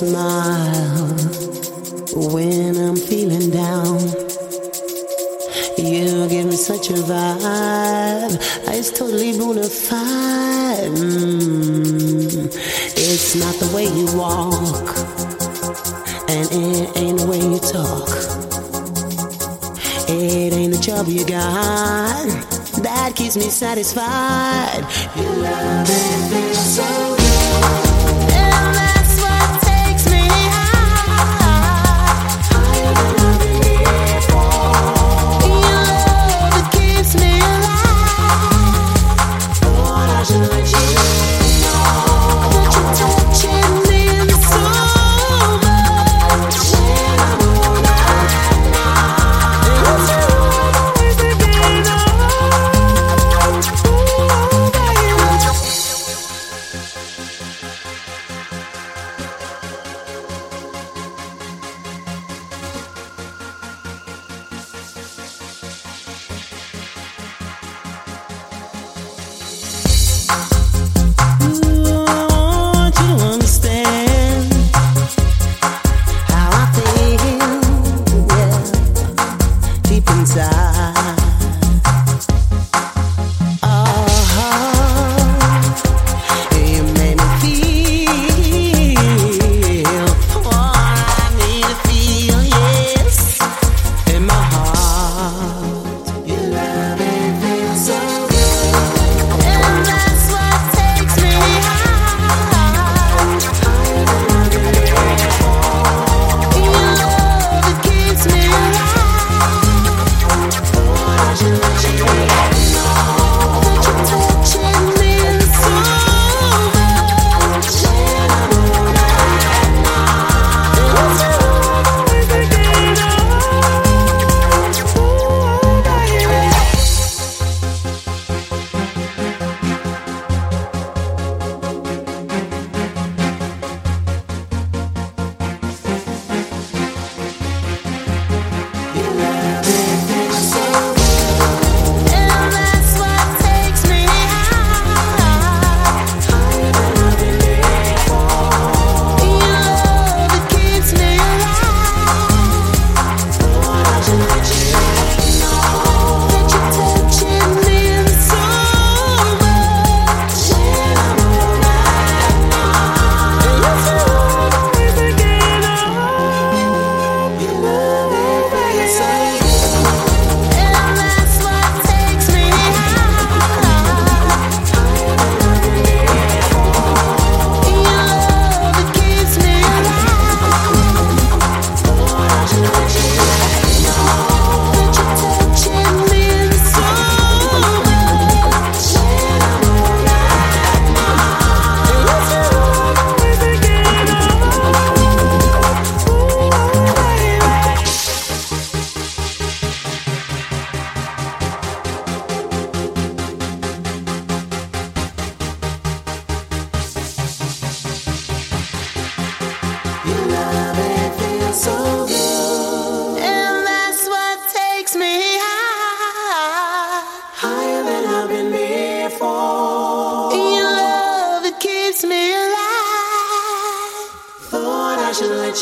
smile when I'm feeling down. You give me such a vibe. It's totally bona fide. Mm. It's not the way you walk, and it ain't the way you talk. It ain't the job you got that keeps me satisfied. Your love feels so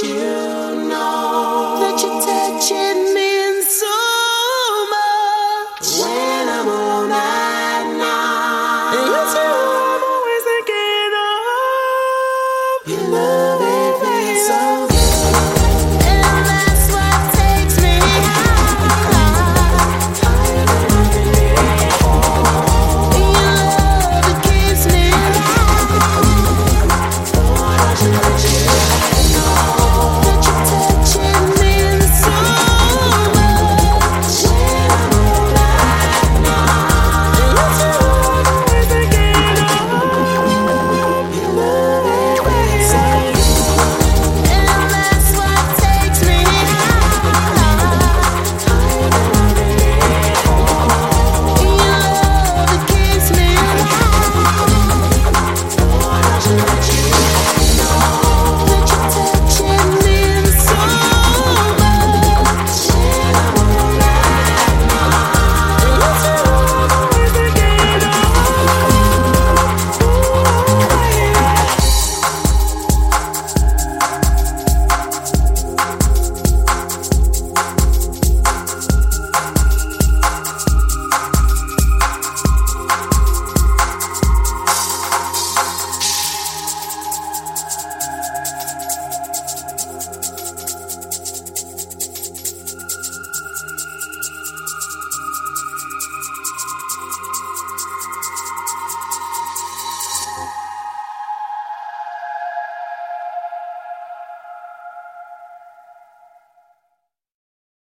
you